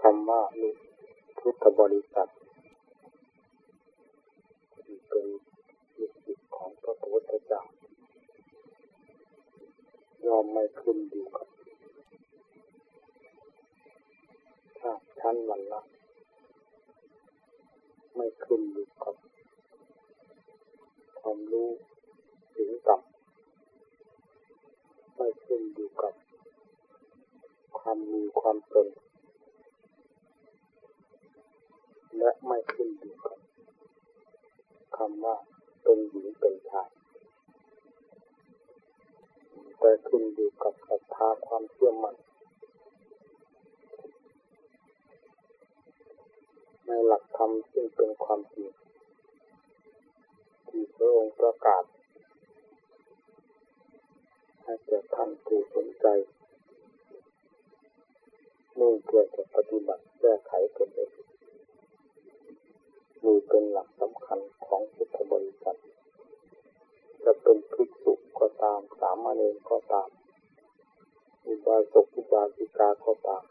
คำว่าพุทธบริษัทที่เป็นลูกศิษย์ของพระพุทธเจ้ายอมไม่ขึ้นอยู่กับชาติชั้นวันละไม่ขึ้นอยู่กับความรู้ถึงต่ำไม่ขึ้นอยู่กับความมีความเป็น และไม่ขึ้นอยู่กับคำว่าเป็นหญิงเป็นชายแต่ขึ้นอยู่กับศรัทธาความเชื่อมั่นในหลักธรรมซึ่งเป็นความจริงที่พระองค์ประกาศให้แก่ท่านผู้สนใจมุ่งเพื่อจะปฏิบัติแก้ไขตนเอง มีเป็นหลักสำคัญของพุทธบริษัทจะเป็นภิกษุก็ตาม สามเณรก็ตาม อุบาสกอุบาสิกาก็ตาม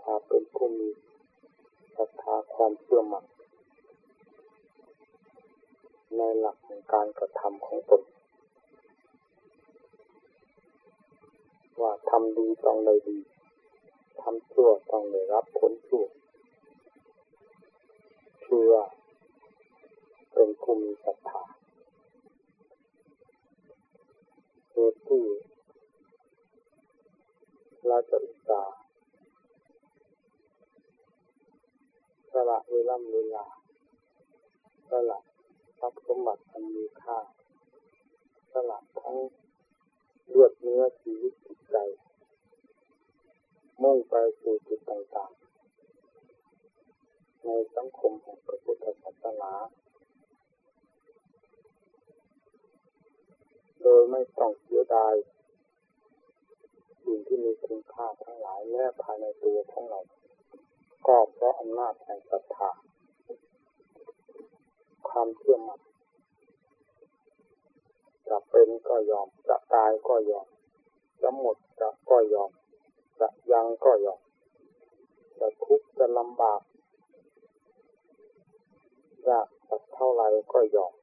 ถ้าเป็นผู้มีศรัทธาความเชื่อมั่นในหลักของการกระทำของตนว่าทำดีต้องได้ดี ทำชั่วต้องได้รับผลชั่ว ชื่อว่าเป็นผู้มีศรัทธาเหตุที่เราจะอุตส่าห์สละเวลาเวลาสละทรัพย์สมบัติอันมีค่าสละทั้งเลือดเนื้อชีวิตจิตใจ มุ่งไปสู่จุดต่างๆ ในสังคมแห่งพระพุทธศาสนา โดยไม่ต้องเสียดายสิ่งที่มีคุณค่าทั้งหลายแม้ภายในตัวของเรา ก็เพราะอำนาจแห่งศรัทธาความเชื่อมั่นจะเป็นก็ยอม จะตายก็ยอม จะหมดจะก็ยอม จะยังก็ยอม จะทุกข์จะลำบาก ยากสักเท่าไรก็ยอม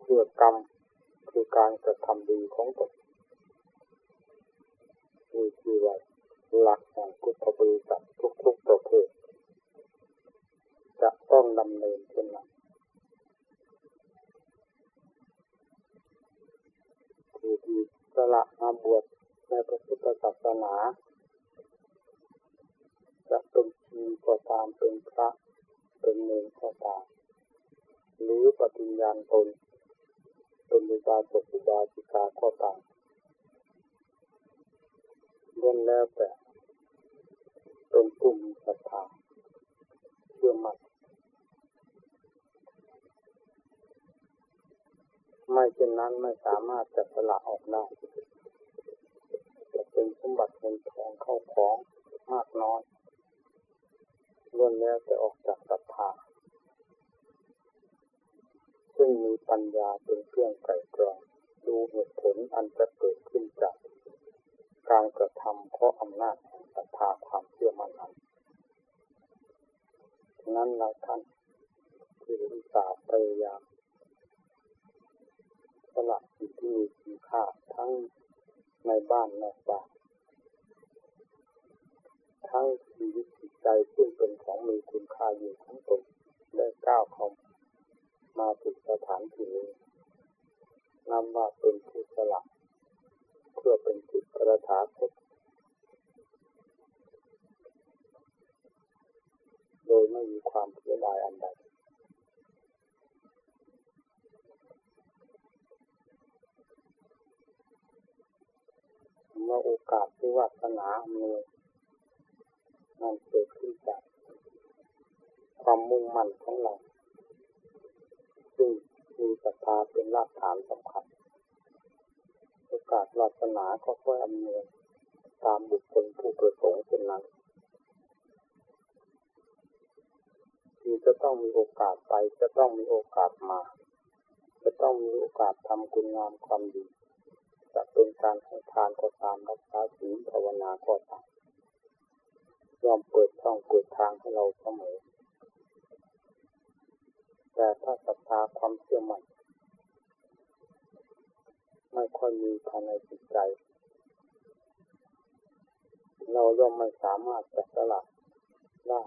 เพื่อกรรมคือการกระทำดีของตนมีคือว่าหลักแห่งพุทธบริษัททุกๆประเภทจะต้องดำเนินเช่นนั้นคือที่สละมาบวชในพระพุทธศาสนา จะเป็นชีก็ตามเป็นพระ เป็นเนรก็ตามหรือปฏิญญาณตนเป็นอุบาสกอุบาสิกาก็ตามล้วนแล้วแต่เป็นผู้มีศรัทธาเชื่อมั่นไม่เช่นนั้นไม่สามารถจะสละออกได้จะเป็นสมบัติเงินทองเข้าของมากน้อย ล้วนแล้วจะออกจากศรัทธาซึ่งมีปัญญาเป็นเครื่องไก่กรอง ดูเหตุผลอันจะเกิดขึ้นจาก การกระทำเพราะอำนาจแห่งศรัทธาความเชื่อมั่นนั้นนั้นเราท่านที่อุตส่าพยายามสละสิ่งที่มีคุณค่าทั้งในบ้านนอกบ้าน ทั้งชีวิตจิตใจซึ่งเป็นของมีคุณค่าอยู่ทั้งตนได้ก้าวเข้ามาถึงสถานที่นี้นำว่าเป็นผู้สละเพื่อเป็นจิตประถาคตโดยไม่มีความเสียดายอันใดเมื่อโอกาสที่วาสนาอำนวย มันเกิดขึ้นจากความมุ่งมั่นของเรา ซึ่งมีศรัทธาเป็นรากฐานสำคัญโอกาสวาสนาก็ค่อยอำนวยตามบุคคลผู้ประสงค์เป็นนั้นคือจะต้องมีโอกาสไป จะต้องมีโอกาสมา จะต้องมีโอกาสทำคุณงามความดี จะเป็นการให้ทานก็ตามรักษาศีลภาวนาก็ตาม ย่อมเปิดช่องเปิดทางให้เราเสมอ แต่ถ้าศรัทธาความเชื่อมั่นไม่ค่อยมีภายในจิตใจ เราย่อมไม่สามารถจะสละได้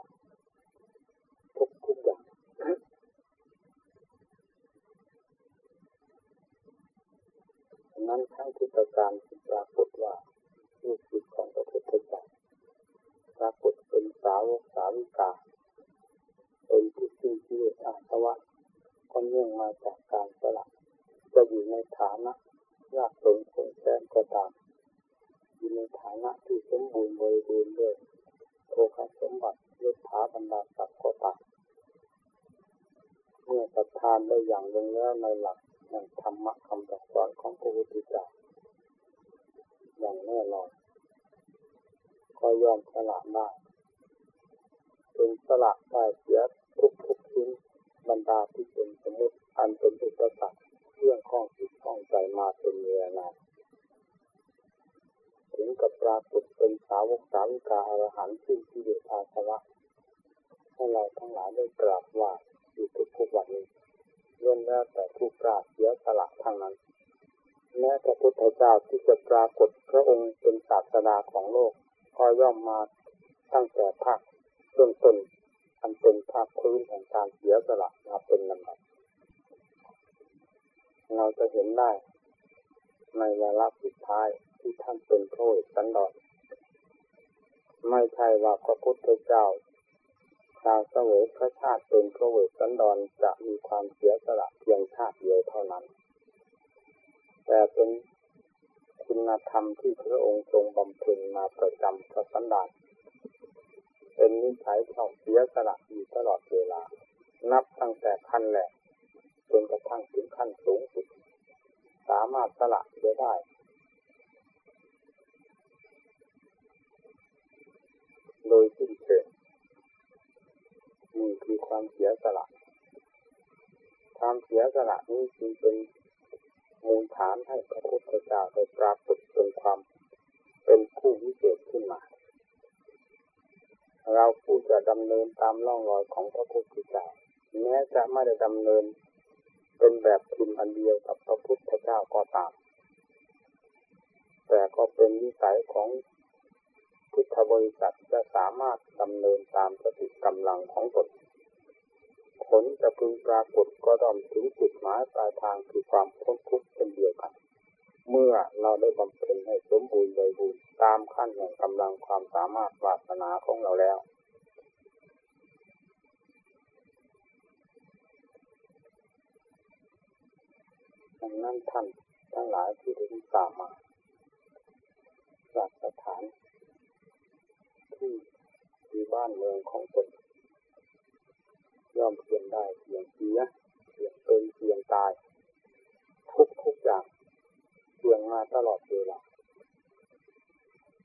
ทุกทุกอย่างนั้นทั้งพุทธการปรากฏว่าลูกศิษย์ของพระพุทธเจ้า ปรากฏเป็นสาวกสาวิกา เป็นผู้สิ้นกิเลสอาสวะก็เนื่องมาจากการสละจะอยู่ในฐานะยากจนคนแสนก็ตามอยู่ในฐานะที่สมบูรณ์บริบูรณ์ด้วยโภคสมบัติยศถาบรรดาศักดิ์ก็ตามเมื่อศรัทธาได้อย่างลงแล้วในหลักแห่งธรรมะคำสอนของพระพุทธเจ้าอย่างแน่นอน ก็ยอมสละได้เป็นสละได้เสียทุกทุกชิ้นบรรดาที่เป็นสมุติอันเป็นอุปสรรคเรื่องข้องจิตข้องใจมาเป็นเวลานานถึงกับปรากฏเป็นสาวกสาวิกาอรหันต์ที่ที่เดชอาสวะให้เราทั้งหลายได้กราบไหว้อยู่ทุกทุกวันนี้ล้วนแล้วแต่ผู้กล้าเสียสละทั้งนั้น แม้พระพุทธเจ้าที่จะปรากฏพระองค์เป็นศาสดาของโลก ก็ย่อมมาตั้งแต่ภาคเบื้องต้นอันเป็นภาคพื้นแห่งการเสียสละมาเป็นลำดับเราจะเห็นได้ในเวลาสุดท้ายที่ท่านเป็นพระเอกสันดรไม่ใช่ว่าพระพุทธเจ้าชาวเสวยพระชาติเป็นพระเวสสันดรจะมีความเสียสละเพียงชาติเดียวเท่านั้น แต่เป็น คุณธรรมที่พระองค์ทรงบำเพ็ญมาประจำพระสันดานเป็นนิสัยของเสียสละอยู่ตลอดเวลา นับตั้งแต่ขั้นแรกจนกระทั่งถึงขั้นสูงสุด สามารถสละเสียได้ โดยสิ้นเชิงนี่คือความเสียสละ ความเสียสละนี้จึงเป็น มูลฐานให้พระพุทธเจ้าได้ปรากฏเป็นความเป็นผู้วิเศษขึ้นมา เราผู้จะดำเนินตามล่องรอยของพระพุทธเจ้าแม้จะไม่ได้ดำเนินเป็นแบบพิมพ์อันเดียวกับพระพุทธเจ้าก็ตาม แต่ก็เป็นวิสัยของพุทธบริษัทจะสามารถดำเนินตามสติกำลังของตน ผลจะพึงปรากฏก็ต้องถึงจุดหมายปลายทางคือความพ้นทุกข์เป็นเดียวกัน เมื่อเราได้บำเพ็ญให้สมบูรณ์บริบูรณ์ตามขั้นแห่งกำลังความสามารถวาสนาของเราแล้ว ดังนั้นท่านทั้งหลายที่ได้ตามมาจากสถานที่ที่บ้านเมืองของตน ย่อมเพียงได้เพียงเสียเพียงเป็นเพียงตาย ทุกทุกอย่างเพียงมาตลอดเวลา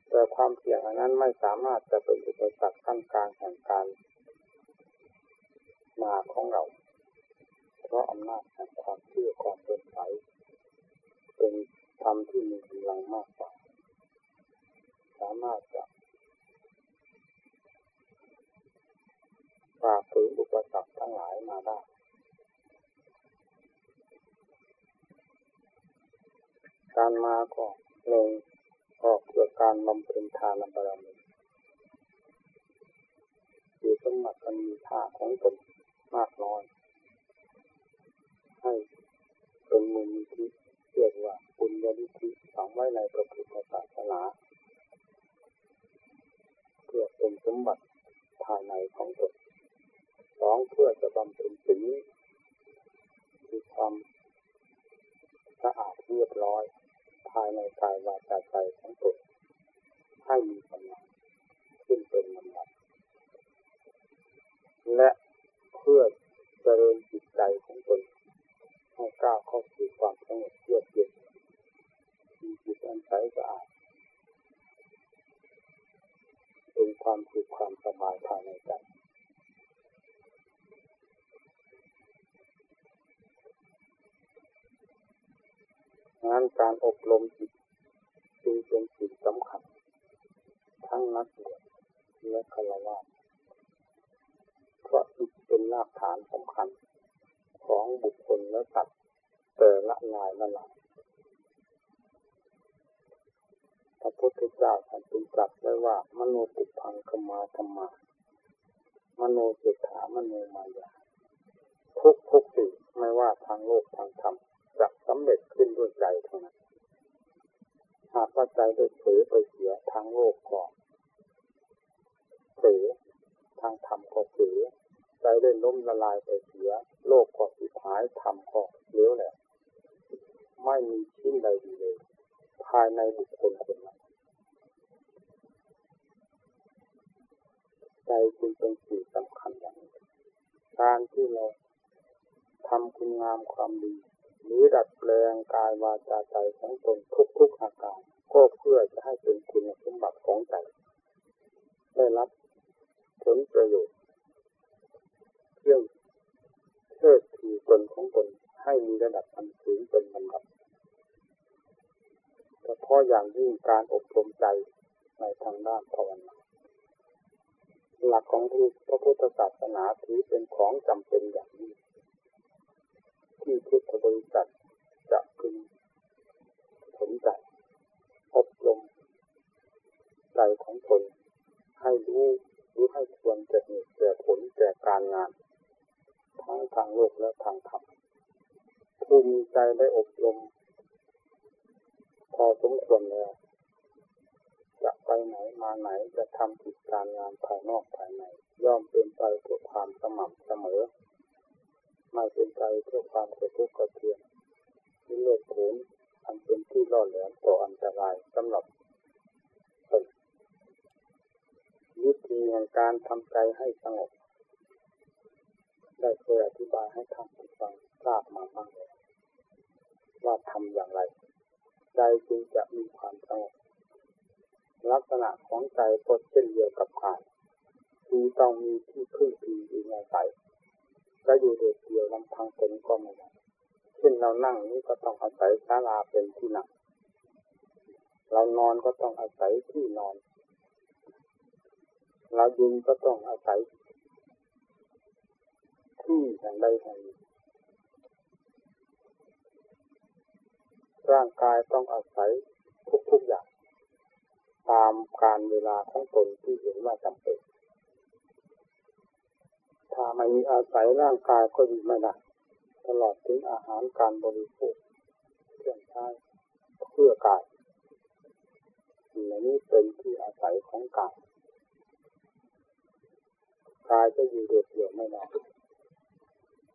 แต่ความเพียงนั้นไม่สามารถจะเป็นอุปสรรคขั้นกลางแห่งการมาของเรา เพราะอำนาจแห่งความเชื่อความเป็นใสเป็นธรรมที่มีกำลังมากกว่า สามารถจะ ฝ่าฝืนอุปสรรคทั้งหลายมาได้การมาก็หนึ่งก็เพื่อการบำเพ็ญทานบารมีคือสมบัติอันมีค่าของตนมากน้อย ให้เป็นมูลนิธิเรียกว่าบุญญาณิธิฝังไว้ในพระพุทธศาสนาเพื่อเป็นสมบัติภายในของตน องเพื่อจะบำเพ็ญศีลคือความสะอาดเรียบร้อย ภายในกายวาจาใจของตนให้มีกำลังขึ้นเป็นลำดับและเพื่อเจริญจิตใจของตนให้ก้าวเข้าสู่ความสงบเยือกเย็นมีจิตอันใสสะอาดเป็นความสุขความสบายภายในใจ งานการอบรมจิตจึงเป็นสิ่งสำคัญ ทั้งนักบวชและฆราวาสเพราะจิตเป็นรากฐานสำคัญ ของบุคคลและสัตว์แต่ละลายละลายพระพุทธเจ้าท่านจึงตรัสไว้ว่ามโนปุพังคมาธรรมามโนเจตามโนมายาทุกทุกสิ่งไม่ว่าทางโลกทางธรรม จะสำเร็จขึ้นด้วยใจเทั้งนั้นหากว่าใจได้เผลอไปเสียทางโลกก่อนเผลอทางธรรมก็เผลอใจได้ล้มละลายไปเสีย โลกก็สุดท้ายธรรมก็เลี้ยวแหละไม่มีชิ้นใดดีเลย ภายในบุคคลคนนั้นใจจึงเป็นสิ่งสำคัญอย่างนี้การที่เราทำคุณงามความดี หรือดัดแปลงกายวาจาใจของตนทุกๆอาการก็เพื่อจะให้เป็นคุณสมบัติของใจได้รับผลประโยชน์เพื่อเชิดถือตนของตนให้มีระดับอันสูงเป็นลำดับเฉพาะอย่างยิ่งการอบรมใจในทางด้านภาวนาหลักของพระพุทธศาสนาถือเป็นของจำเป็นอย่างยิ่ง ที่พุทธบริษัทจะพึงสนใจอบรมใจของตนให้รู้รู้ให้ควรแก่เหตุแก่ผลแก่การงานทั้งทางโลกและทางธรรมผู้มีใจได้อบรมพอสมควรแล้วจะไปไหนมาไหนจะทำกิจการงานภายนอกภายใน ย่อมเป็นไปเพื่อความสม่ำเสมอ ไม่เป็นไปเพื่อความกระทุกข์กระเทือนที่เลือดผลอันเป็นที่ล่อแหลมต่ออันตรายสำหรับตนวิธีในการทำใจให้สงบ ได้เคยอธิบายให้ท่านผู้ฟังทราบมาบ้างแล้วว่าทำอย่างไร ใจจึงจะมีความสงบลักษณะของใจก็เช่นเดียวกับกายคือต้องมีที่พึ่งพิงอิงอาศัย ก็อยู่โดดเดี่ยวลำพังตนก็ไม่ได้เช่นเรานั่งนี่ก็ต้องอาศัยศาลาเป็นที่นั่งเรานอนก็ต้องอาศัยที่นอน เรายืนก็ต้องอาศัยที่แห่งใดแห่งหนึ่งร่างกายต้องอาศัยทุกๆอย่าง ตามการเวลาของตนที่เห็นว่าจำเป็น ถ้าไม่มีอาศัยร่างกายก็อยู่ไม่ได้ตลอดถึงอาหารการบริโภคเครื่องใช้เพื่อกายสิ่งนี้เป็นที่อาศัยของกายกายจะอยู่เดียเดียวไม่ได้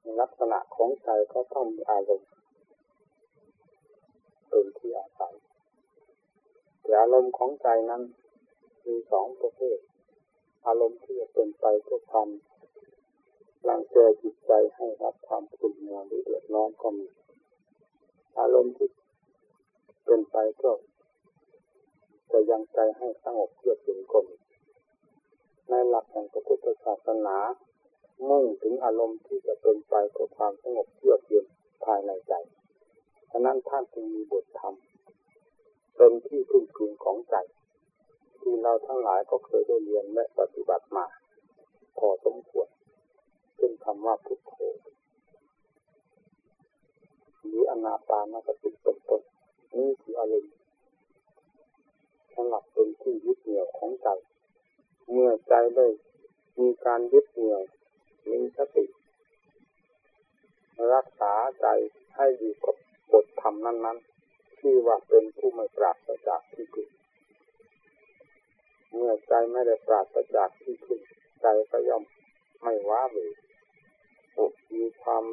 ในลักษณะของใจก็ต้องมีอารมณ์เป็นที่อาศัยแต่อารมณ์ของใจนั้นมีสองประเภท อารมณ์ที่จะเป็นไปเพื่อความ รังแกจิตใจให้รับความขุ่นมัวหรือเดือดร้อนก็มีอารมณ์ที่เป็นไปเพื่อจะยังใจให้สงบเพื่อถึงกลมในหลักแห่งพระพุทธศาสนา มุ่งถึงอารมณ์ที่จะเป็นไปเพื่อความสงบเยือกเย็นภายในใจฉะนั้นท่านจึงมีบทธรรมเป็นที่พึ่งพิงของใจที่เราทั้งหลายก็เคยได้เรียนและปฏิบัติมาพอสมควร เป็นคำว่าพุทโธหรืออนาปานสติเป็นต้นนี่คืออารมณ์สำหรับเป็นที่ยึดเหนี่ยวของใจ เมื่อใจได้มีการยึดเหนี่ยวมีสติ รักษาใจให้อยู่กับบทธรรมนั้นชื่ว่าเป็นผู้ไม่ปราศจากที่พึ่งเมื่อใจไม่ได้ปราศจากที่พึ่งใจก็ย่อมไม่ว้าเหว มีความ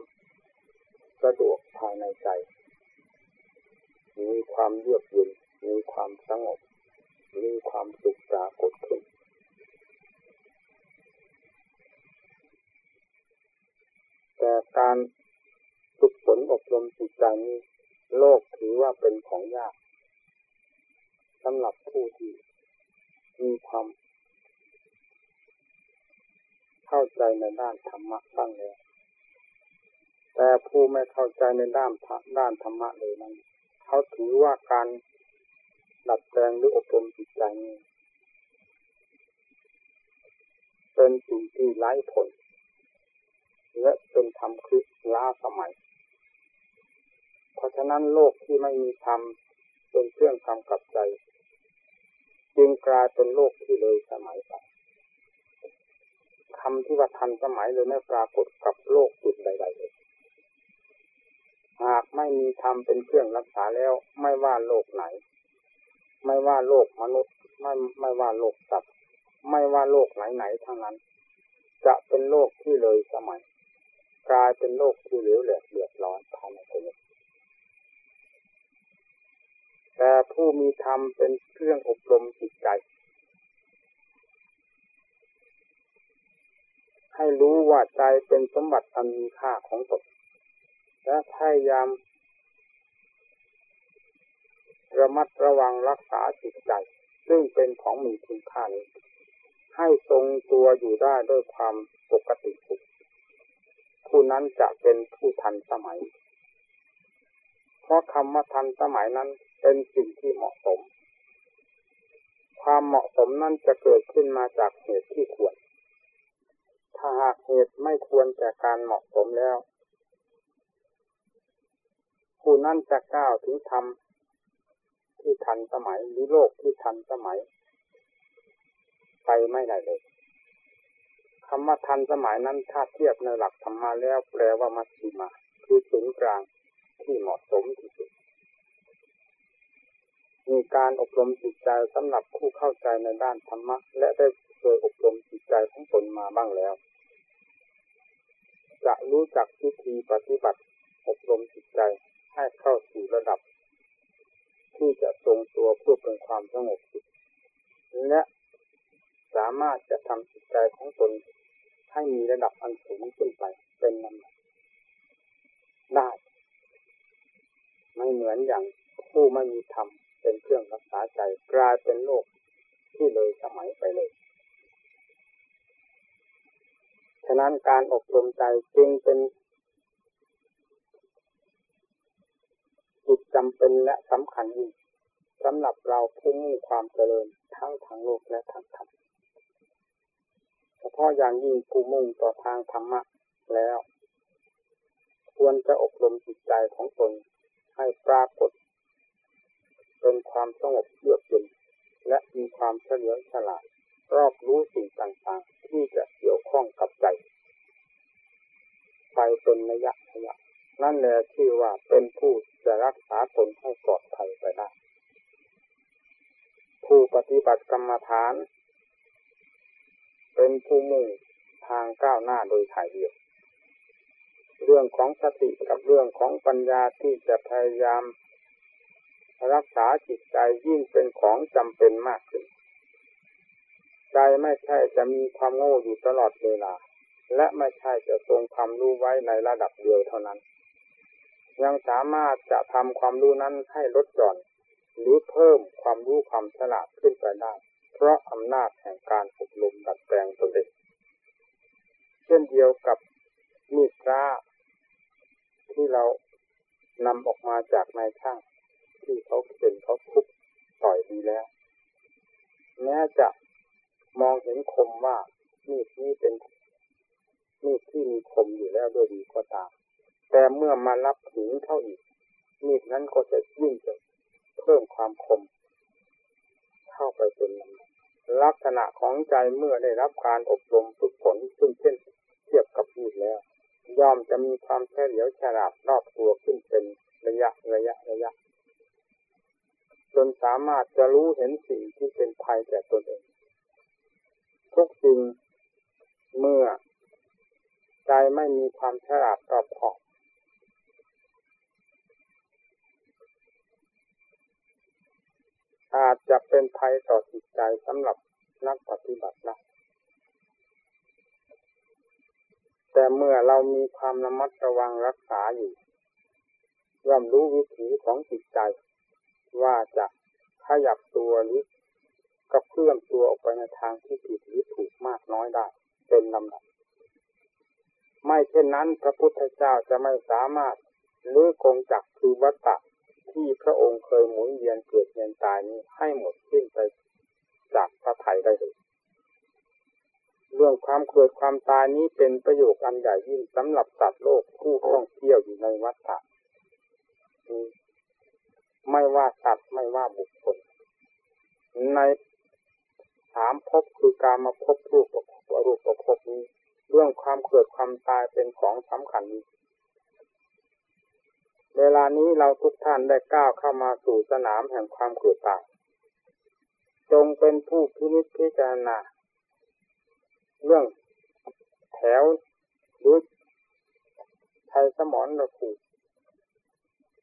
สะดวกภายในใจ มีความเยือกเย็น มีความสงบ มีความสุขปรากฏขึ้นแต่การฝึกฝนอบรมจิตใจนี้โลกถือว่าเป็นของยากสำหรับผู้ที่มีความ เข้าใจในด้านธรรมะบ้างแล้ว แต่ผู้ไม่เข้าใจในด้านด้านธรรมะเลยนั้นเขาถือว่าการดัดแปลงหรืออบรมจิตใจนี้เป็นสิ่งที่ไร้ผล และเป็นธรรมคือล้าสมัย เพราะฉะนั้นโลกที่ไม่มีธรรมเป็นเครื่องทำกับใจ จึงกลายเป็นโลกที่เลยสมัยไปคำที่ว่าทันสมัยเลยไม่ปรากฏกับโลกจุดใดๆเลย หากไม่มีธรรมเป็นเครื่องรักษาแล้ว ไม่ว่าโลกไหน ไม่ว่าโลกมนุษย์ ไม่ไม่ว่าโลกสัตว์ไม่ว่าโลกไหนๆทั้งนั้น จะเป็นโลกที่เลยสมัย กลายเป็นโลกที่เหลวแหลกเดือดร้อนภายในตัวเองแต่ผู้มีธรรมเป็นเครื่องอบรมจิตใจ ให้รู้ว่าใจเป็นสมบัติอันมีค่าของตน และพยายามระมัดระวังรักษาจิตใจ ซึ่งเป็นของมีคุณค่านี้ ให้ทรงตัวอยู่ได้ด้วยความปกติสุขผู้นั้นจะเป็นผู้ทันสมัย เพราะคำว่าทันสมัยนั้นเป็นสิ่งที่เหมาะสม ความเหมาะสมนั้นจะเกิดขึ้นมาจากเหตุที่ควร ถ้าหากเหตุไม่ควรแก่การเหมาะสมแล้ว ผู้นั้นจะก้าวถึงธรรมที่ทันสมัยหรือโลกที่ทันสมัย ไปไม่ได้เลยคำว่าทันสมัยนั้นถ้าเทียบในหลักธรรมะแล้วแปลว่ามัชฌิมา คือศูนย์กลางที่เหมาะสมที่สุด มีการอบรมจิตใจสำหรับผู้เข้าใจในด้านธรรมะ และได้เคยอบรมจิตใจของตนมาบ้างแล้ว จะรู้จักวิธีปฏิบัติอบรมจิตใจ ให้เข้าสู่ระดับ ที่จะทรงตัวเพื่อเป็นความสงบจิตและสามารถจะทำจิตใจของตนให้มีระดับอันสูงขึ้นไปเป็นลำดับได้ไม่เหมือนอย่างผู้ไม่มีธรรมเป็นเครื่องรักษาใจกลายเป็นโลกที่เลยสมัยไปเลย ฉะนั้นการอบรมใจจึงเป็น จิตจำเป็นและสำคัญยิ่งสำหรับเราผู้มุ่งความเจริญทั้งทางโลกและทางธรรมเฉพาะอย่างยิ่งผู้มุ่งต่อทางธรรมะแล้ว ควรจะอบรมจิตใจของตนให้ปรากฏเป็นความสงบเยือกเย็นและมีความเฉลียวฉลาด รอบรู้สิ่งต่างๆ ที่จะเกี่ยวข้องกับใจ ไปเป็นระยะระยะ นั่นแหละที่ว่าเป็นผู้จะรักษาตนให้ปลอดภัยไปได้ ผู้ปฏิบัติกรรมฐาน เป็นผู้มุ่งทางก้าวหน้าโดยถ่ายเดียว เรื่องของสติกับเรื่องของปัญญาที่จะพยายาม รักษาจิตใจยิ่งเป็นของจำเป็นมากขึ้น ใจไม่ใช่จะมีความโง่อยู่ตลอดเวลา และไม่ใช่จะทรงความรู้ไว้ในระดับเดียวเท่านั้น ยังสามารถจะทำความรู้นั้นให้ลดหย่อน หรือเพิ่มความรู้ความฉลาดขึ้นไปได้ เพราะอำนาจแห่งการอบรมดัดแปลงตนเองเช่นเดียวกับมีดพระที่เรานำออกมาจากนายช่างที่เขาเป็นเขาทุบต่อยดีแล้วแม้จะมองเห็นคมว่ามีดนี้เป็นมีดที่มีคมอยู่แล้วด้วยดีก็ตาม แต่เมื่อมารับถึงเข้าอีก มีดนั้นก็จะยิ่งจะเพิ่มความคม เข้าไปเป็นลำลักษณะของใจเมื่อได้รับการอบรมฝึกฝนซึ่งเช่นเทียบกับมีดแล้วยอมจะมีความเฉลียวฉลาดรอบตัวขึ้นเป็นระยะระยะระยะ จนสามารถจะรู้เห็นสิ่งที่เป็นภัยแก่ตนเอง ทุกสิ่งเมื่อ ใจไม่มีความฉลาดรอบคอบ อาจจะเป็นภัยต่อจิตใจสำหรับนักปฏิบัตินะแต่เมื่อเรามีความระมัดระวังรักษาอยู่ ย่อมรู้วิถีของจิตใจ ว่าจะขยับตัวหรือกระเพื่อมตัวออกไปในทางที่ผิดหรือถูกมากน้อยได้ เป็นลำดับ ไม่เช่นนั้นพระพุทธเจ้าจะไม่สามารถลื้อกงจักคือวัตตะ ที่พระองค์เคยหมุนเวียนเกิดเวียนตายนี้ให้หมดสิ้นไปจากพระไถ่ได้เลยเรื่องความเกิดความตายนี้เป็นประโยชน์อันใหญ่ยิ่งสำหรับสัตว์โลกผู้ท่องเที่ยวอยู่ในวัฏฏะไม่ว่าสัตว์ไม่ว่าบุคคล ในสามภพคือการมาพบรูปประพบรูปประพบนี้ เรื่องความเกิดความตายเป็นของสำคัญ เวลานี้เราทุกท่านได้ก้าวเข้ามาสู่สนามแห่งความเกิดตายจงเป็นผู้พินิจพิจารณาเรื่องแถวหรือไทยสมอนระคู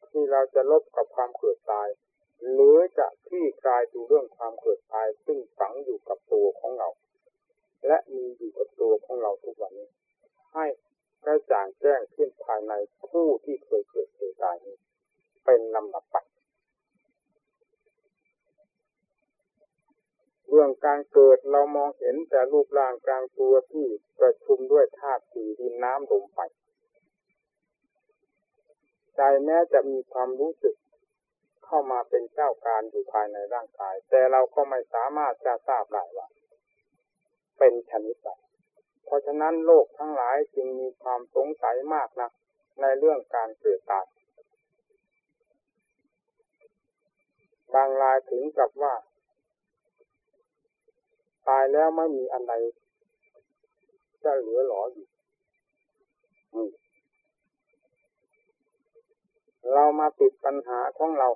ที่เราจะลบกับความเกิดตาย หรือจะคลี่คลายดูเรื่องความเกิดตายซึ่งฝังอยู่กับตัวของเรา และมีอยู่กับตัวของเราทุกวันนี้ ให้กระจ่างแจ้งขึ้นภายในผู้ที่เคย เป็นลำดับไปเรื่องการเกิดเรามองเห็นแต่รูปร่างกลางตัวที่ประชุมด้วยธาตุสี่ดินน้ำลมไฟใจแม้จะมีความรู้สึกเข้ามาเป็นเจ้าการอยู่ภายในร่างกาย แต่เราก็ไม่สามารถจะทราบได้ว่า เป็นชนิดใดเพราะฉะนั้นโลกทั้งหลายจึงมีความสงสัยมากนะในเรื่องการเกิดตาย บางรายถึงกับว่า ตายแล้วไม่มีอันใดจะเหลือหลออยู่เรามาติดปัญหาของเรา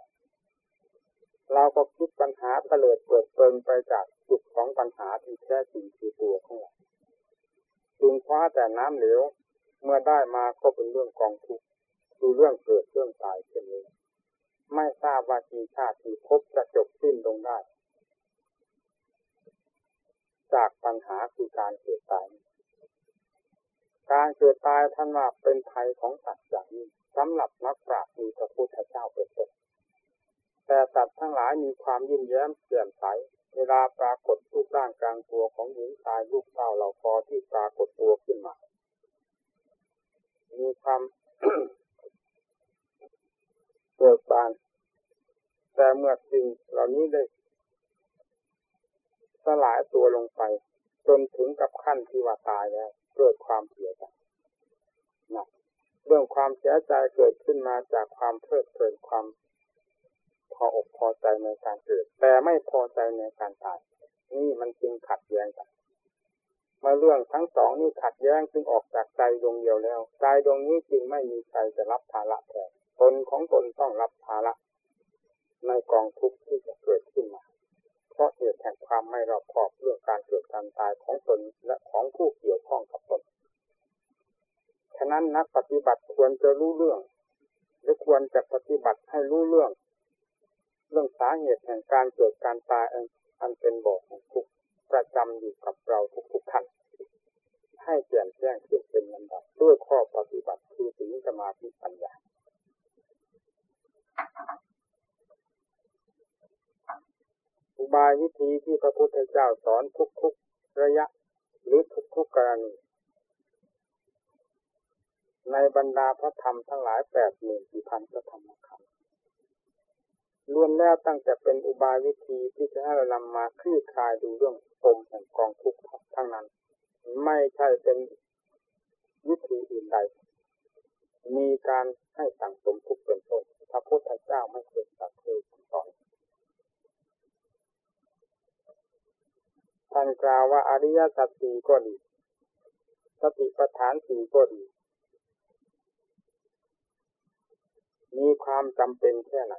เราก็คิดปัญหาเตลิดเปิดเปิงไปจากจุดของปัญหาที่แท้จริงคือตัวของเราจึงคว้าแต่น้ำเหลวเมื่อได้มาก็เป็นเรื่องกองทุกข์ดูเรื่องเกิดเรื่องตายเช่นนี้ ไม่ทราบว่าที่ชาติที่พบจะจบสิ้นลงได้ จากปัญหาคือการเกิดตาย การเกิดตายท่านว่าเป็นภัยของสัตว์อย่างนี้สำหรับนักปราชญ์มีพระพุทธเจ้าเป็นต้นแต่สัตว์ทั้งหลายมีความยิ้มแย้มเปลี่ยนใสเวลาปรากฏรูปร่างกลางตัวของหญิงชายลูกเต้าเหล่าคอที่ปรากฏตัวขึ้นมา มีความ เกิดบาน แต่เมื่อสิ่งเหล่านี้ได้สลายตัวลงไป จนถึงกับขั้นที่ว่าตายแล้วเกิดความเสียใจนะเรื่องความเสียใจเกิดขึ้นมาจากความเพลิดเพลินความพออกพอใจในการเกิด แต่ไม่พอใจในการตาย นี่มันจึงขัดแย้งกันมื่อเรื่องทั้งสองนี่ขัดแย้งจึงออกจากใจดวงเดียวแล้ว ใจดวงนี้จึงไม่มีใครจะรับภาระแทน ตนของตนต้องรับภาระในกองทุกข์ที่จะเกิดขึ้นมา เพราะเหตุแห่งความไม่รอบคอบเรื่องการเกิดการตายของตนและของผู้เกี่ยวข้องกับตน ฉะนั้นนักปฏิบัติควรจะรู้เรื่องและควรจะปฏิบัติให้รู้เรื่อง เรื่องสาเหตุแห่งการเกิดการตายอันเป็นบ่อของทุกประจำอยู่กับเราทุกๆท่านให้แจ่มแจ้งขึ้นเป็นลำดับด้วยข้อปฏิบัติคือศีลสมาธิปัญญา อุบายวิธีที่พระพุทธเจ้าสอนทุกๆระยะ หรือทุกๆกรณีในบรรดาพระธรรมทั้งหลายแปดหมื่นสี่พันพระธรรมคำล้วนแล้วตั้งแต่เป็นอุบายวิธีที่จะให้เรานำมาคลี่คลายดูเรื่องปมแห่งกองทุกข์ทั้งนั้น ไม่ใช่เป็นวิธีอื่นใด มีการให้สั่งสมทุกเป็นต้น พระพุทธเจ้าไม่เคยตัดเคยสอนท่านกล่าวว่าอริยสัจสี่ก็ดีสติปัฏฐานสี่ก็ดี มีความจำเป็นแค่ไหน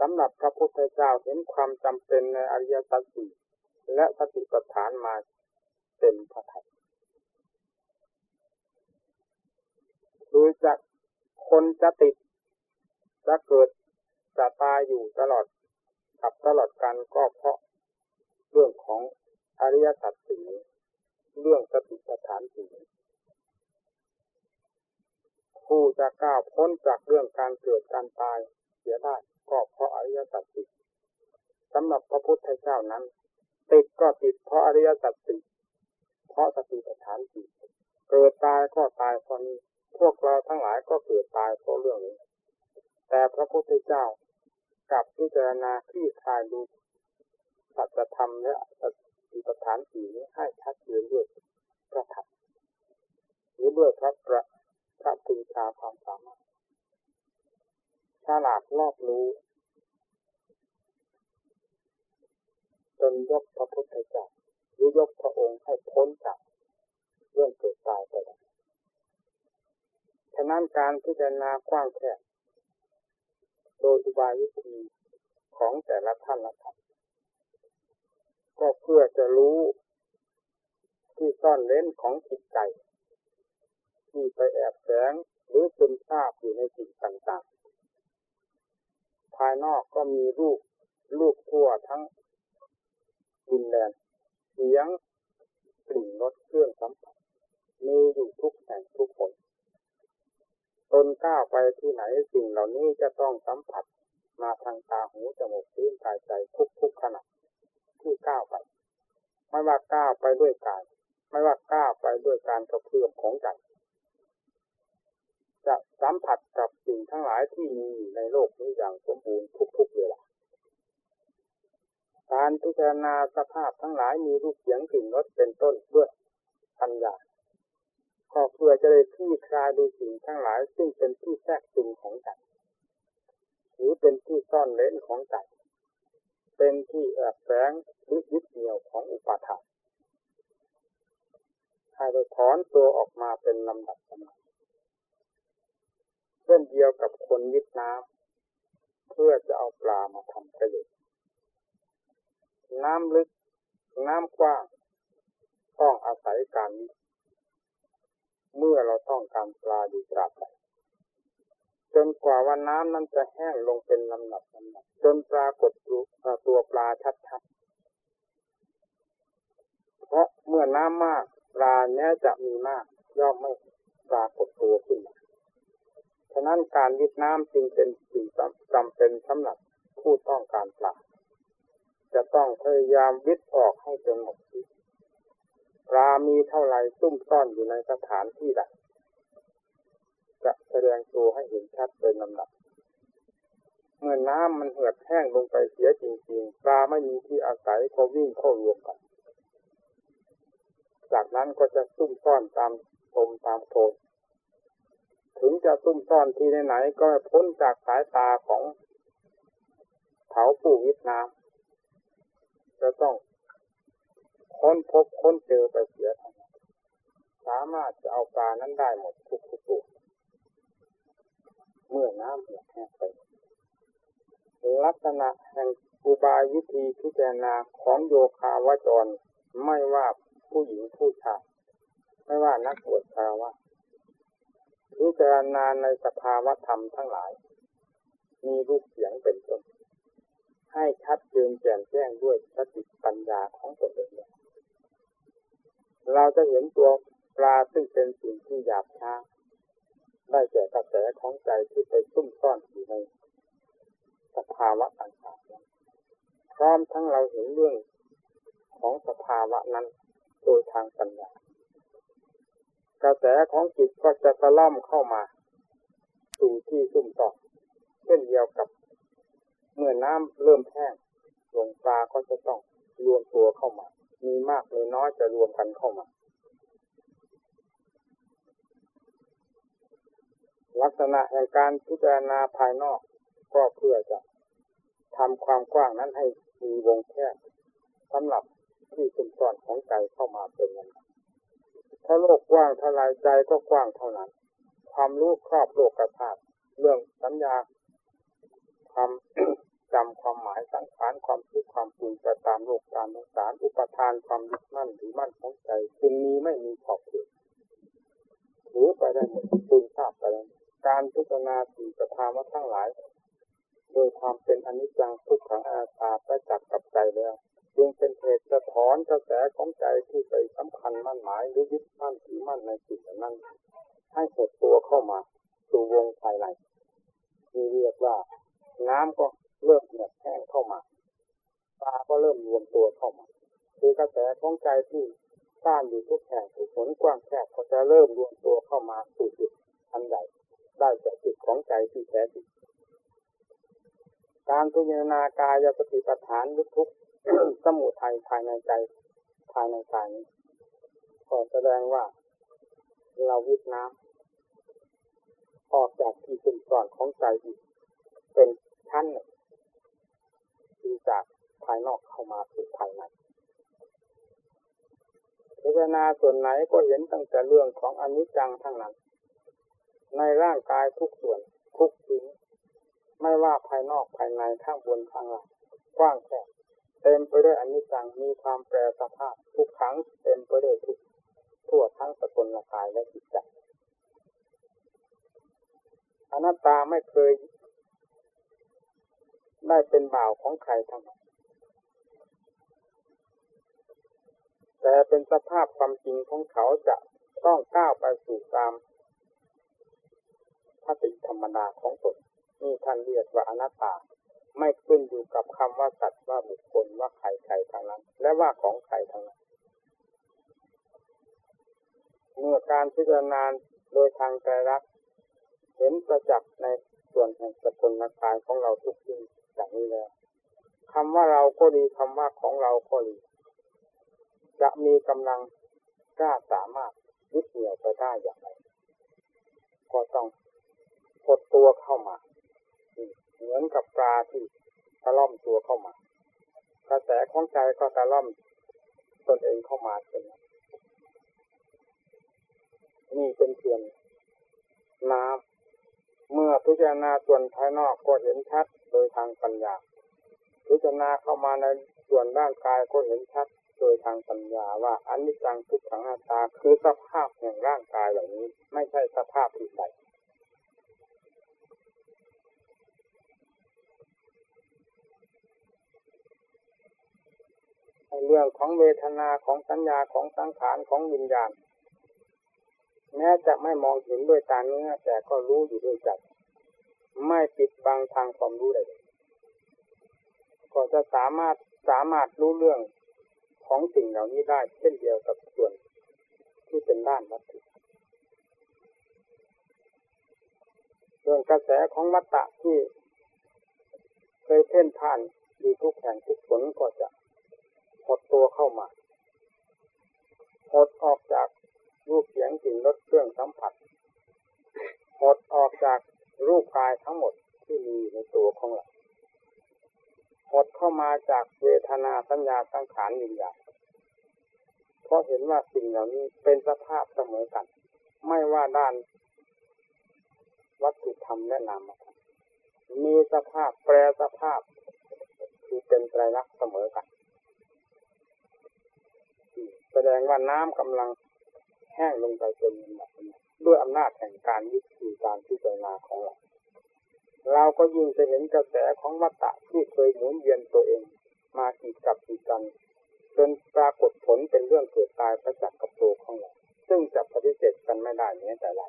สำหรับพระพุทธเจ้าเห็นความจำเป็นในอริยสัจสี่และสติปัฏฐานมาเป็นพระทัยคือจะคนจะติด จะเกิดจะตายอยู่ตลอดกับตลอดกันก็เพราะเรื่องของอริยสัจสี่เรื่องสติปัฏฐานสี่ผู้จะก้าวพ้นจากเรื่องการเกิดการตายเสียได้ก็เพราะอริยสัจสี่สำหรับพระพุทธเจ้านั้น ติดก็ติดเพราะอริยสัจสี่เพราะสติปัฏฐานสี่เกิดตายก็ตายเพราะนี้ พวกเราทั้งหลายก็เกิดตายเพราะเรื่องนี้ แต่พระพุทธเจ้ากับพิจารณาคลี่คลายดูสัจธรรมและสติปัฏฐานสีนี้ให้ชัดเจนด้วยพระธรรมหรือด้วยพระประพระปรีชาความสามารถฉลาดรอบรู้จนยกพระพุทธเจ้าหรือยกพระองค์ให้พ้นจากเรื่องเกิดตายไปได้ฉะนั้นการพิจารณากว้างแคบ โดยอุบายวิธีของแต่ละท่านละท่านก็เพื่อจะรู้ที่ซ่อนเล้นของจิตใจ ที่ไปแอบแฝงหรือซึมซาบอยู่ในสิ่งต่างๆ ภายนอกก็มีรูปรูปทั่วทั้งดินแดนเสียงกลิ่นรสเครื่องสัมผัสมีอยู่ทุกแห่งทุกคน ตนก้าวไปที่ไหนสิ่งเหล่านี้จะต้องสัมผัส มาทางตาหูจมูกลิ้นกายใจทุกทุกขณะที่ก้าวไป ไม่ว่าก้าวไปด้วยกาย ไม่ว่าก้าวไปด้วยการกระเพื่อมของใจจะสัมผัสกับสิ่งทั้งหลายที่มีในโลกนี้อย่างสมบูรณ์ทุกๆเวลา การพิจารณาสภาพทั้งหลายมีรูปเสียงกลิ่นรสเป็นต้นเพื่อปัญญา ก็เพื่อจะได้คลี่คลายดูสิ่งทั้งหลาย ซึ่งเป็นที่แทรกซึมของใจหรือเป็นที่ซ่อนเล้นของใจเป็นที่แอบแฝงหรือยึดเหนี่ยวของอุปาทานให้ได้ถอนตัวออกมาเป็นลำดับลำดับเช่นเดียวกับคนยึดน้ำเพื่อจะเอาปลามาทำประโยชน์น้ำลึก น้ำกว้าง ต้องอาศัยการวิ เมื่อเราต้องการปลาดีตราบใดจนกว่าวันน้ำนั้นจะแห้งลงเป็นลำดับลำดับจนปรากฏตัวปลาชัดๆ เพราะเมื่อน้ำมากปลาเนี้ยจะมีมากย่อมไม่ปรากฏตัวขึ้นมาฉะนั้นการยึดน้ำจึงเป็นสิ่งจำเป็นสำหรับผู้ต้องการปลาจะต้องพยายามวิทย์ออกให้จนหมดที่ป ลามีเท่าไรซุ่มซ่อนอยู่ในสถานที่ใดจะแสดงตัวให้เห็นชัดเป็นลำดับ เมื่อน้ำมันเหือดแห้งลงไปเสียจริงๆ ปลาไม่มีที่อาศัยก็วิ่งเข้ารวมกัน จากนั้นก็จะซุ่มซ่อนตามตมตามโคนถึงจะซุ่มซ่อนที่ไหนๆก็พ้นจากสายตาของเผาผู้วิทน้ำจะต้อง ค้นพบค้นเจอไปเสียทั้งสามารถจะเอาปลานั้นได้หมดทุกทุกตัวเมื่อน้ำเหือดแห้งไป ลักษณะแห่งอุบายวิธีพิจารณาของโยคาวจร ไม่ว่าผู้หญิงผู้ชายไม่ว่านักบวชชาวะพิจารณาในสภาวธรรมทั้งหลาย มีรูปเสียงเป็นต้นให้ชัดเจนแจ่มแจ้งด้วยสติปัญญาของตนเอง เราจะเห็นตัวปลาซึ่งเป็นสิ่งที่หยาบช้าได้แก่กระแสของใจที่ไปซุ่มซ่อนอยู่ในสภาวะต่างๆพร้อมทั้งเราเห็นเรื่องของสภาวะนั้นโดยทางปัญญากระแสของจิตก็จะตะล่อมเข้ามา สู่ที่ซุ่มซ่อนเช่นเดียวกับ เมื่อน้ำเริ่มแห้งลงปลาก็จะต้องรวมตัวเข้ามา มีมากมีน้อยจะรวมกันเข้ามา ลักษณะแห่งการพิจารณาภายนอกก็เพื่อจะทำความกว้างนั้นให้มีวงแคบสำหรับที่สุนทรของใจเข้ามาเป็นนั้นถ้าโลกกว้างเท่าไรใจก็กว้างเท่านั้น ความรู้ครอบโลกกระธาเรื่องสัญญาความ จำความหมายสังขารความคิดความปรุงไปตามโลกตามสงสารอุปทานความยึดมั่นหรือมั่นของใจจึงมีไม่มีขอบเขตหรือไปได้หมดซึงทราบไปแล้วการพิจารณาสิ่งสภานวะทั้งหลาย โดยความเป็นอนิจจังทุกขังอาตาไปจักกับใจแล้วจึงเป็นเหตุจะถอนกระแสของใจที่ไปสำคัญมั่นหมายหรือยึดมั่นถือมั่นในสิ่งนั้น ให้หดตัวเข้ามาสู่วงภายในที่เรียกว่าน้ำก็ เริ่มเหือดแห้งเข้ามาตาก็เริ่มรวมตัวเข้ามา คือกระแสของใจที่สร้างอยู่ทุกแห่งถูกผลกว้างแคบก็จะเริ่มรวมตัวเข้ามาสู่จุดอันใหญ่ได้จากจุดของใจที่แท้จริงการพิจารณากายปฏิปทานทุกสมุทัยภายในใจภายในกายนี้ก็แสดงว่า เราวิทน้ำออกจากที่สุนทรของใจอีกเป็นชั้นหนึ่ง ที่จากภายนอกเข้ามาสู่ภายในพิจารณาส่วนไหนก็เห็นตั้งแต่เรื่องของอนิจจังทั้งนั้น ในร่างกายทุกส่วนทุกชิ้นไม่ว่าภายนอกภายในข้างบนข้างล่างกว้างแคบเต็มไปด้วยอนิจจังมีความแปรสภาพทุกครั้งเต็มไปด้วยทุกทั่วทั้งสกุลกายและจิตใจอนัตตาไม่เคย ได้เป็นบ่าวของใครทั้งนั้นแต่เป็นสภาพความจริงของเขาจะต้องก้าวไปสู่ตามพติธรรมดาของตนนี่ท่านเรียกว่าอนัตตา ไม่ขึ้นอยู่กับคำว่าสัตว์ว่าบุคคลว่าใครใครทางนั้น และว่าของใครทางนั้น เมื่อการพิจารณาโดยทางใจรักเห็นประจักษ์ในส่วนแห่งสกุลกายของเราทุกที อย่างนี้แล้วคำว่าเราก็ดีคำว่าของเราก็ดี จะมีกำลังกล้าสามารถยึดเหนี่ยวไปได้อย่างไร ก็ต้องกดตัวเข้ามาเหมือนกับปลาที่ตะล่อมตัวเข้ามากระแสของใจก็ตะล่อมตนเองเข้ามาเช่นนั้นนี่เป็นเพียงน้ำ เมื่อพิจารณาส่วนภายนอกก็เห็นชัดโดยทางปัญญา พิจารณาเข้ามาในส่วนร่างกายก็เห็นชัดโดยทางปัญญาว่าอันนี้จังทุกขังอาตาคือสภาพแห่งร่างกายเหล่านี้ ไม่ใช่สภาพที่ใดเรื่องของเวทนาของสัญญาของสังขารของวิญญาณ แม้จะไม่มองเห็นด้วยตาเนื้อแต่ก็รู้อยู่ด้วยใจไม่ปิดบังทางความรู้ใดก็จะสามารถสามารถรู้เรื่องของสิ่งเหล่านี้ได้ เช่นเดียวกับส่วนที่เป็นด้านวัตถุเรื่องกระแสของวัตตะที่เคยเพ่นผ่านอยู่ทุกแห่งทุกผลก็จะหดตัวเข้ามาหดออกจาก รูปเสียงกลิ่นรสเครื่องสัมผัสหดออกจากรูปกายทั้งหมดที่มีในตัวของเราหดเข้ามาจากเวทนาสัญญาสังขารวิญญาณเพราะเห็นว่าสิ่งเหล่านี้เป็นสภาพเสมอกัน ไม่ว่าด้าน วัตถุธรรมและนามธรรมมีสภาพแปรสภาพคือเป็นไตรลักษณ์เสมอกัน แสดงว่าน้ำกำลัง แห้งลงไปเป็นแบบด้วยอำนาจแห่งการยึดถือการพิจารณาของเรา เราก็ยิ่งจะเห็นกระแสของวัตตะที่เคยหมุนเวียนตัวเอง มากี่กับกี่กันจนปรากฏผลเป็นเรื่องเกิดตายประจักษ์กับตัวของเรา ซึ่งจะปฏิเสธกันไม่ได้แม้แต่ไร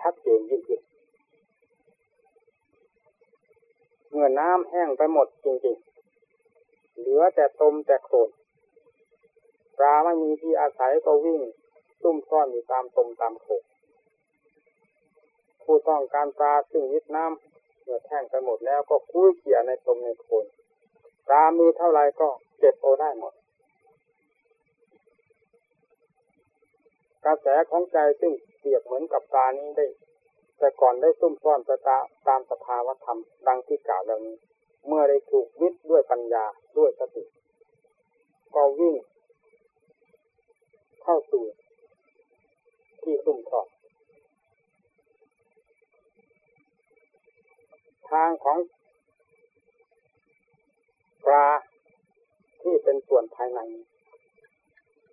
ชัดเจนยิ่งขึ้นเมื่อน้ำแห้งไปหมดจริงๆ เหลือแต่ตมแต่โคลนปลาไม่มีที่อาศัยก็วิ่ง ซุ่มซ่อนอยู่ตามตมตามโขงผู้ต้องการปลาซึ่งยึดน้ำเมื่อแท่งไปหมดแล้วก็คุ้ยเกี่ยในตมในโคนปลามีเท่าไรก็เก็บโอได้หมด กระแสของใจซึ่งเปียกเหมือนกับปลานี้ได้ แต่ก่อนได้ซุ่มซ่อนประตาตามสภาวธรรมดังที่กล่าวแล้วนี้ เมื่อได้ถูกวิทด้วยปัญญาด้วยสติก็วิ่ง เข้าสู่ ที่ซุ่มซ่อนทางของปลาที่เป็นส่วนภายใน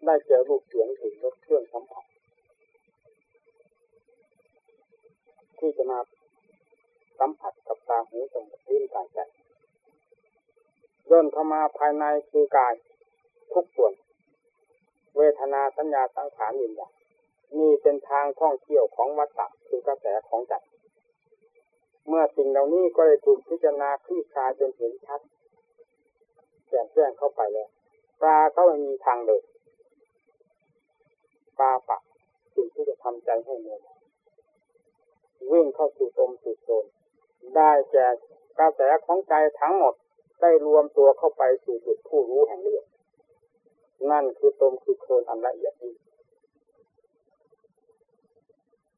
ได้เจอรูปเสียงถึงรสเครื่องสัมผัสที่จะมาสัมผัสกับตาหูจมูกลิ้นกายใจย่นเข้ามาภายในคือกายทุกส่วน เวทนาสัญญาสังขารยินญา นี่เป็นทางท่องเที่ยวของวัฏฏะคือกระแสของใจเมื่อสิ่งเหล่านี้ก็ได้ถูกพิจารณาคลี่คลายจนเห็นชัดแจ่มแจ้งเข้าไปแล้วปลาก็ไม่มีทางเดินปลาปักสิ่งที่จะทำใจให้เมือวิ่งเข้าสู่ตมสู่โซนได้แก่กระแสของใจทั้งหมดได้รวมตัวเข้าไปสู่จุดผู้รู้แห่งเรื่องนั่นคือตมคือโคนอันละเอียดนี้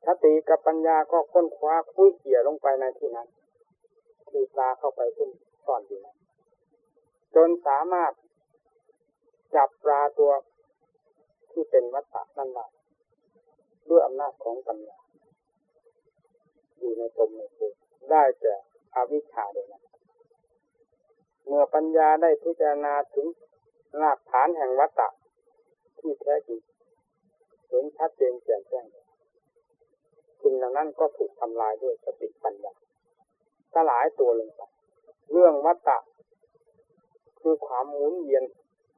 สติกับปัญญาก็ค้นคว้าคุ้ยเกี่ยลงไปในที่นั้นที่ปลาเข้าไปขึ้นซ่อนอยู่นั้นจนสามารถจับปลาตัวที่เป็นวัฏฏะนั่นได้ด้วยอำนาจของปัญญาอยู่ในตมในตัวได้แก่อวิชชาเลยนะเมื่อปัญญาได้พิจารณาถึงรากฐานแห่งวัฏฏะที่แท้จริงเห็นชัดเจนแจ่มแจ้ง สิ่งเหล่านั้นก็ถูกทำลายด้วยสติปัญญาสลายตัวลงไปเรื่องวัฏฏะคือความหมุนเวียน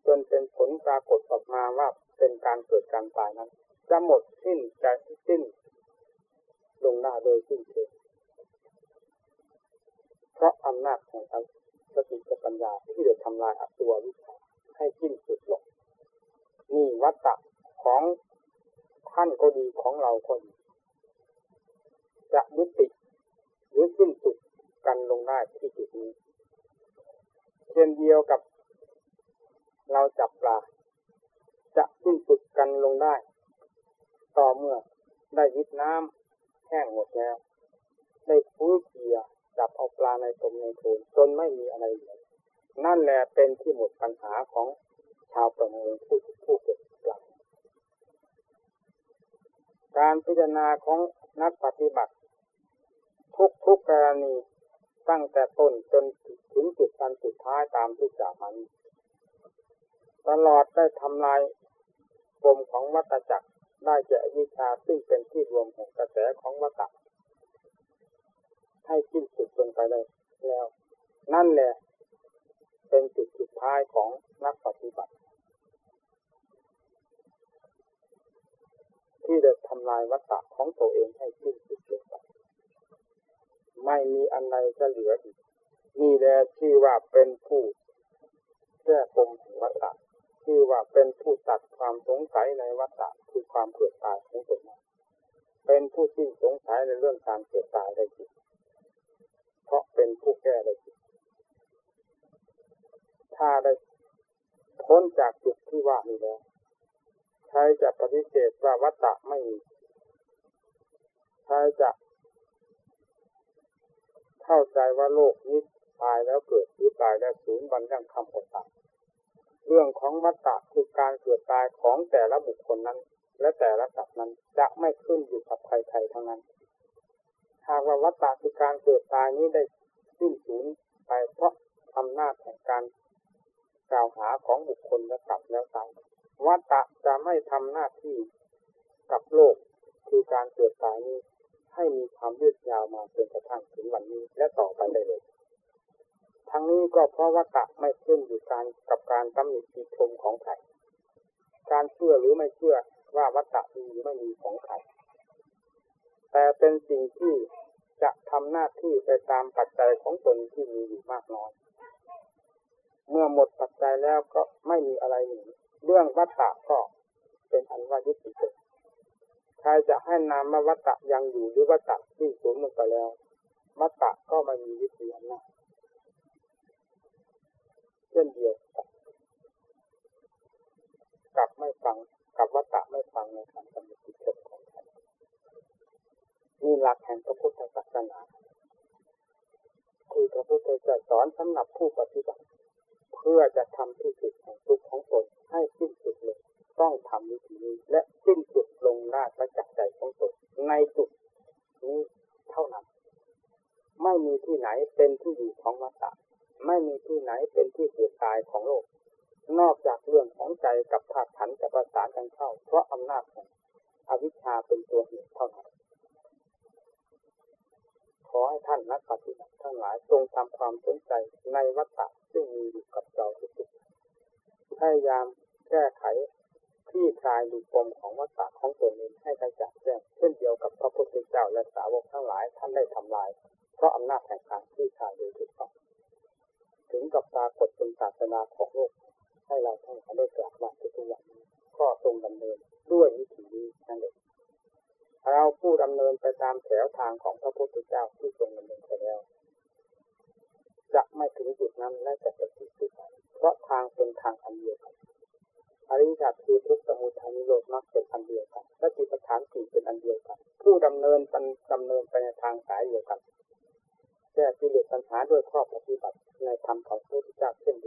จนเป็นผลปรากฏออกมาว่าเป็นการเกิดการตายนั้น จะหมดสิ้นจะสิ้น ลงหน้าโดยสิ้นเชิงเพราะอำนาจของสติปัญญาที่จะทำลายอตัววิชาให้สิ้นสุดลงนี่วัตตะของท่านก็ดีของเราก็ดี จะยุติหรือสิ้นสุดกันลงได้ที่จุดนี้เช่นเดียวกับ เราจับปลาจะสิ้นสุดกันลงได้ ต่อเมื่อได้ยิดน้ำแห้งหมดแล้ว ได้ฟื้นเกียจับเอาปลาในตมในโถนจนไม่มีอะไรเหลือนั่นแหละเป็นที่หมดปัญหาของชาวประมงผู้ผู้เก็บปลาการพิจารณาของนักปฏิบัติ ทุกทุกกรณีตั้งแต่ต้นจนถึงจุดการสุดท้ายตามที่กล่าวมานี้ตลอดได้ทำลายปมของวัตจักรได้แก่วิชาซึ่งเป็นที่รวมแห่งกระแสของวัตให้สิ้นสุดลงไปเลยแล้ว นั่นแหละเป็นจุดสุดท้ายของนักปฏิบัติ ที่จะทำลายวัฏของตัวเองให้สิ้นสุดลงไป ไม่มีอันใดจะเหลืออีก นี่แหละชื่อว่าเป็นผู้แก้ปมของวัฏฏะชื่อว่าเป็นผู้ตัดความสงสัยในวัฏฏะคือความเกิดตายของตนเป็นผู้สิ้นสงสัยในเรื่องการเกิดตายได้จริงเพราะเป็นผู้แก้ได้จริงถ้าได้พ้นจากจุดที่ว่านี้แล้วใครจะปฏิเสธว่าวัตตะไม่มีใครจะ เข้าใจว่าโลกนี้ตายแล้วเกิดหรือตายแล้วสูญบันยังคำอดตายเรื่องของวัตตะคือการเกิดตายของแต่ละบุคคลนั้น และแต่ละสัตว์นั้นจะไม่ขึ้นอยู่กับใครๆทั้งนั้น หากว่าวัตตะคือการเกิดตายนี้ได้สิ้นสูญไปเพราะอำนาจแห่งการกล่าวหาของบุคคลและกลับแล้วตายวัตตะจะไม่ทำหน้าที่กับโลกคือการเกิดตายนี้ ให้มีความยืดยาวมาจนกระทั่งถึงวันนี้และต่อไปได้เลย ทั้งนี้ก็เพราะวัตตะไม่ขึ้นอยู่การกับการตำหนิติชมของใคร การเชื่อหรือไม่เชื่อว่าวัตตะมีหรือไม่มีของใคร แต่เป็นสิ่งที่จะทำหน้าที่ไปตามปัจจัยของตนที่มีอยู่มากน้อย เมื่อหมดปัจจัยแล้วก็ไม่มีอะไรหนีเรื่องวัตตะก็เป็นอันว่ายุติเกิด รจะให้นามวัตตะยังอยู่หรือวัตตะที่สูญลงไปแล้ววัตตะก็ไม่มีวิธีอันนั้นเช่นเดียวกับกับไม่ฟังกับวัตตะไม่ฟังในคำสำนึกจิตของท่านมีหลักแห่งพระพุทธศาสนาที่พระพุทธเจ้าสอนสำหรับผู้ปฏิบัติ เพื่อจะทำที่สุดของทุกของตนให้สิ้นสุดลง ต้องทำวิธีนี้และสิ้นสุดลงได้ประจักษ์ใจของตนในจุดนี้เท่านั้น ไม่มีที่ไหนเป็นที่อยู่ของวัฏฏะไม่มีที่ไหนเป็นที่เกิดตายของโลก นอกจากเรื่องของใจกับธาตุขันจะประสานกันเข้า เพราะอำนาจของอวิชชาเป็นตัวเหตุเท่านั้นขอให้ท่านนักปฏิบัติทั้งหลายจงทำความสนใจในวัฏฏะซึ่งมีอยู่กับเราทุกๆพยายามแก้ไข ที่คลายหลุกปมของวัฏฏะของตนเองให้กระจ่างแจ้งเช่นเดียวกับพระพุทธเจ้าและสาวกทั้งหลายท่านได้ทำลาย เพราะอำนาจแห่งการที่คลายโดยถูกต้องถึงกับปรากฏเป็นศาสนาของโลกให้เราท่านได้กลับไหว้ทุกวันก็ทรงดำเนินด้วยวิถีนี้นั่นเองเราผู้ดำเนินไปตามแถวทางของพระพุทธเจ้าที่ทรงดำเนินไปแล้ว จะไม่ถึงจุดนั้นและจะไปถึงที่ไหนเพราะทางเป็นทางอันเดียวกัน อริยสัจคือทุกสมุทัยนิโรธมรรคเป็นอันเดียวกันและจิตฐานสี่เป็นอันเดียวกัน ผู้ดำเนินปดำเนินไปในทางสายเดียวกันแก้กิเลสปัญหาด้วยข้อปฏิบัติในธรรมของพระพุทธเจ้าเช่นเดียว